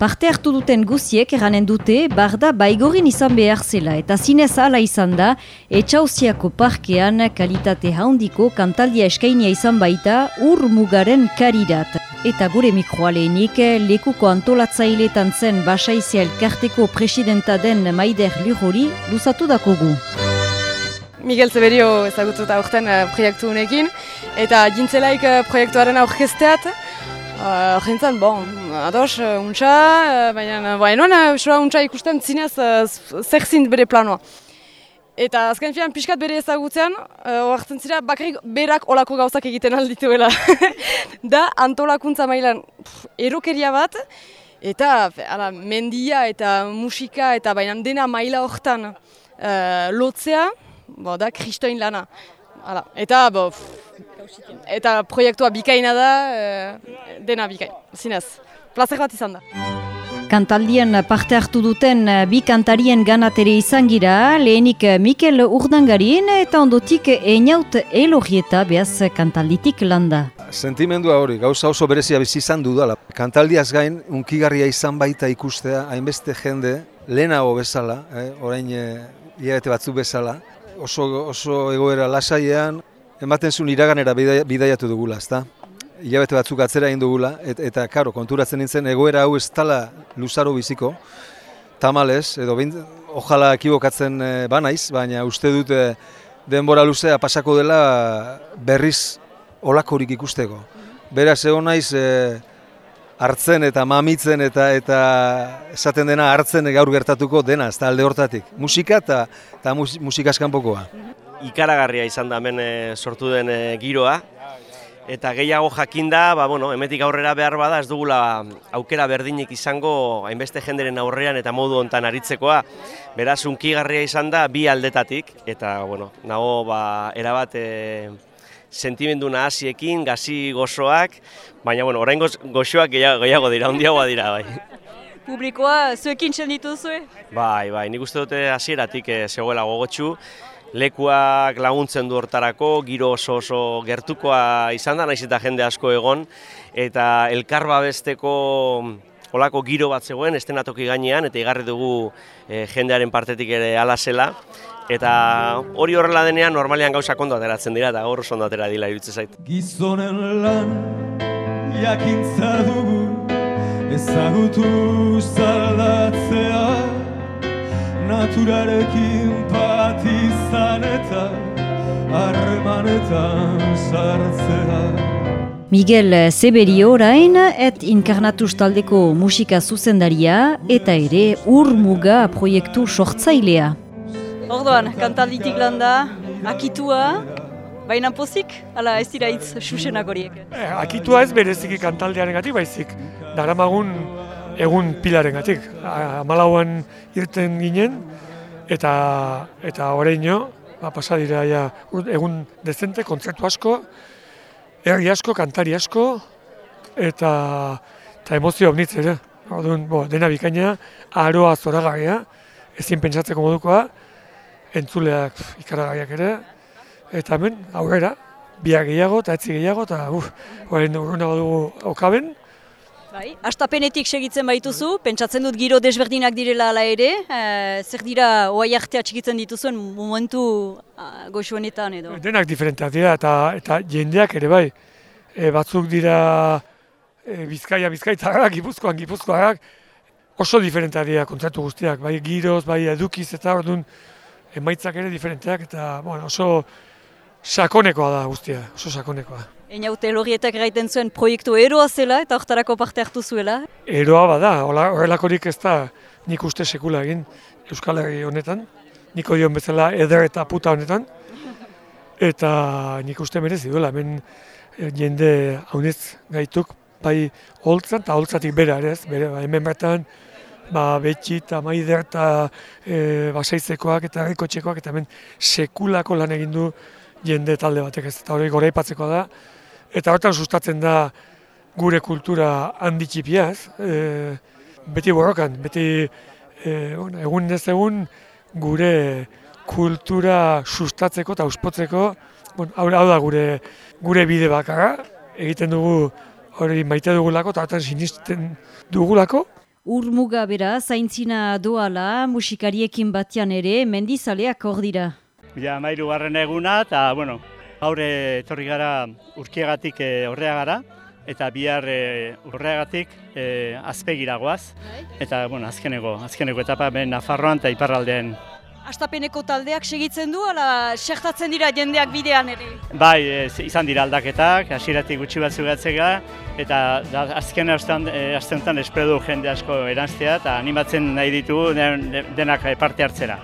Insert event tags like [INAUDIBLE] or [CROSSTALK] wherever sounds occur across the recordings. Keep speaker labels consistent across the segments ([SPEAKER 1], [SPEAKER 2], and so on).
[SPEAKER 1] Parte hartu duten guziek eranen dute barda baigorin izan behar zela eta zinez ala izan da etxauziako parkean kalitate haundiko kantaldia eskainia izan baita ur mugaren karirat. Eta gure mikroaleenik lekuko antolatzailetan zen basaizia elkarteko presidenta den Maider Lujori luzatu dakogu.
[SPEAKER 2] Miguel Zeberio ezagutu eta aurten uh, proiektu honekin, eta jintzelaik uh, proiektuaren aurkesteat, uh, bon, ados, uh, untxa, uh, baina, baina, uh, untxa ikusten zinez, uh, zer zint bere planoa. Eta azken filan pixkat bere ezagutzean, uh, zira, bakarrik berak olako gauzak egiten aldituela. [LAUGHS] da, antolakuntza mailan, erokeria bat, eta ala, mendia eta musika eta baina dena maila hortan uh, lotzea, bo, da kristoin lana. Hala. Eta, bo, eta proiektua bikaina da, e, dena bikain, zinez. Plazer bat izan da.
[SPEAKER 1] Kantaldien parte hartu duten bi kantarien ganatere izan gira, lehenik Mikel Urdangarin eta ondotik Einaut Elorrieta behaz kantalditik landa.
[SPEAKER 3] Sentimendua hori, gauza oso berezia bizi izan dudala. Kantaldiaz gain, unkigarria izan baita ikustea, hainbeste jende, lehenago bezala, eh, orain eh, batzuk bezala, oso, oso egoera lasaian, ematen zuen iraganera bidaiatu dugula, ezta? Ilabete batzuk atzera egin dugula, eta, karo, konturatzen nintzen, egoera hau ez tala luzaro biziko, tamalez, edo bin, ojala ekibokatzen e, banaiz, baina uste dute denbora luzea pasako dela berriz olakorik ikusteko. Beraz, egon naiz, e, hartzen eta mamitzen eta eta esaten dena hartzen gaur gertatuko dena, ez da alde hortatik. Musika eta, eta musikaskan pokoa.
[SPEAKER 4] Ikaragarria izan da hemen eh, sortu den eh, giroa, eta gehiago jakinda, ba, bueno, emetik aurrera behar bada, ez dugula aukera berdinik izango hainbeste jenderen aurrean eta modu hontan aritzekoa. Beraz, unkigarria izan da bi aldetatik, eta, bueno, nago, ba, erabat, e, sentimendu nahaziekin, gazi gozoak, baina bueno, orain gozoak gehiago, gehiago dira, ondiagoa dira, bai.
[SPEAKER 2] Publikoa zuekin txen dituzue?
[SPEAKER 4] Bai, bai, nik uste dute hasieratik e, zegoela gogotxu, lekuak laguntzen du hortarako, giro oso oso gertukoa izan da, naiz eta jende asko egon, eta elkarba besteko olako giro bat zegoen, estenatoki gainean, eta igarri dugu e, jendearen partetik ere ala zela, Eta hori horrela denean normalean gauza kondo ateratzen dira eta gaur ondo atera dila iruditzen zait.
[SPEAKER 5] Gizonen lan jakintza dugu ezagutu zaldatzea naturarekin bat izan eta harremanetan sartzea.
[SPEAKER 1] Miguel Zeberi orain et inkarnatuz taldeko musika zuzendaria eta ere urmuga proiektu sortzailea.
[SPEAKER 2] Orduan, kantalditik landa, akitua, baina pozik, ala ez dira hitz susenak horiek.
[SPEAKER 6] Eh, akitua ez bereziki kantaldearen gatik, baizik, daramagun egun pilaren gatik. Amalauan irten ginen, eta eta horreino, ba, pasa dira ja, egun dezente, kontzertu asko, erri asko, kantari asko, eta, eta emozio omnitz ere. Orduan, bo, dena bikaina, aroa zoragarria, ezin pentsatzeko modukoa, entzuleak ikaragaiak ere, eta hemen, aurrera, biak gehiago eta etzi gehiago, eta uf, horrein urruna badugu okaben.
[SPEAKER 2] Bai, astapenetik segitzen baituzu, pentsatzen dut giro desberdinak direla ala ere, e, zer dira oai artea txikitzen dituzuen momentu uh, goxuenetan edo?
[SPEAKER 6] Denak diferenteak dira eta, eta jendeak ere bai, e, batzuk dira e, bizkaia bizkaitarrak, gipuzkoan gipuzkoak, oso diferenteak dira kontratu guztiak, bai giroz, bai edukiz eta orduan, emaitzak ere diferenteak eta bueno, oso sakonekoa da guztia, oso sakonekoa.
[SPEAKER 2] Einaute lorietak gaiten zuen proiektu eroa zela eta hortarako parte hartu zuela?
[SPEAKER 6] Eroa bada, horrelakorik ez da nik uste sekula egin Euskal Herri honetan, niko dion bezala eder eta puta honetan, eta nik uste merezi duela, hemen eh, jende haunez gaituk, bai holtzan eta holtzatik bera ez, bere, ba, hemen bertan ba, betxi eta maider eta e, basaitzekoak eta txekoak eta hemen sekulako lan egin du jende talde batek ez eta hori gore ipatzeko da. Eta horretan sustatzen da gure kultura handi txipia ez. E, beti borrokan, beti e, egun ez egun gure kultura sustatzeko eta uspotzeko bon, hau da gure, gure bide bakarra egiten dugu hori maite dugulako eta horretan sinisten dugulako
[SPEAKER 1] Urmuga bera, zaintzina doala, musikariekin batian ere, mendizaleak hor dira.
[SPEAKER 7] Ja, mairu garren eguna, eta, bueno, gaur etorri gara urkiagatik e, horreagara, eta bihar e, urreagatik e, azpegiragoaz, eta, bueno, azkeneko, azkeneko etapa ben Nafarroan eta Iparraldean
[SPEAKER 1] Astapeneko taldeak segitzen du, ala sertatzen dira jendeak bidean ere?
[SPEAKER 7] Bai, ez, izan dira aldaketak, hasieratik gutxi batzu gatzega, eta da, azken astentan espredu jende asko eranztea, eta animatzen nahi ditu denak parte hartzera.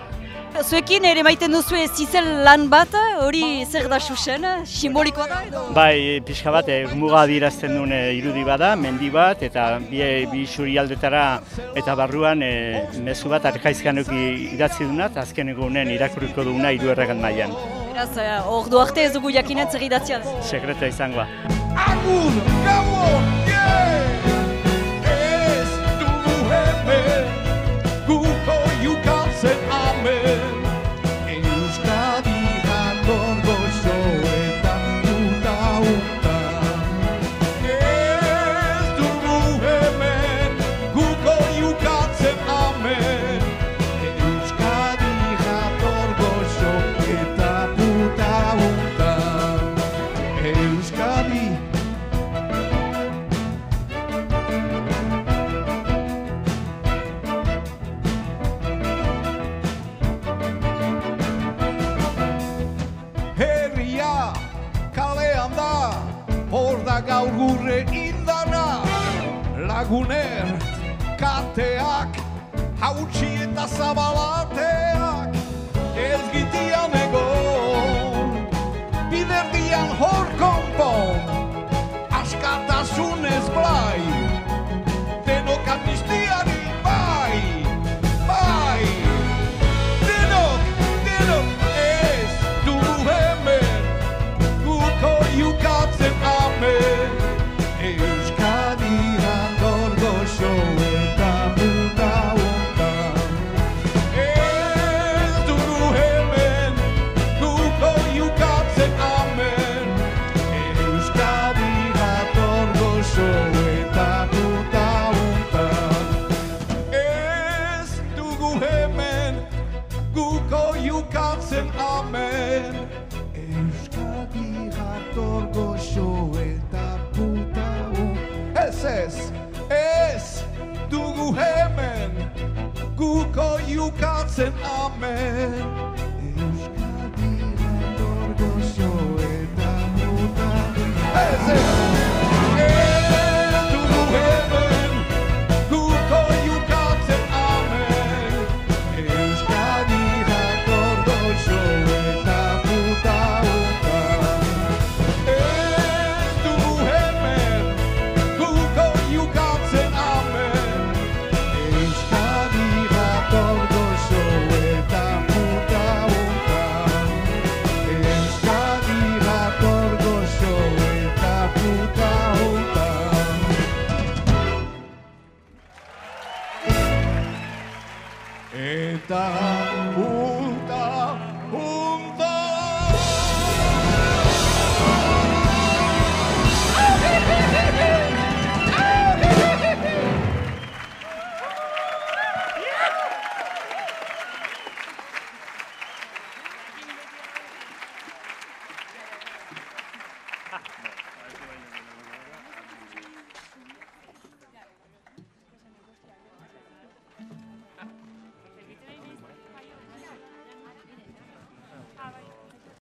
[SPEAKER 1] Zuekin ere maiten duzu zizel lan bat, hori zer da susen, simbolikoa da edo?
[SPEAKER 7] Bai, pixka bat, e, muga dirazten duen e, irudi bada, mendi bat, eta bi, bi suri aldetara eta barruan e, mezu bat arkaizkanuki idatzi duna, eta azken egunen irakurriko duna hiru erregan mailan.
[SPEAKER 1] Beraz, hor du arte ez dugu jakinet zer idatzia da?
[SPEAKER 7] Sekreta izangoa.
[SPEAKER 5] Agur, gabon, Gaur gurre indana Laguner kateak Hautsi eta zabalateak Ez gitian untan Ez ez, ez dugu hemen Guko jukatzen amen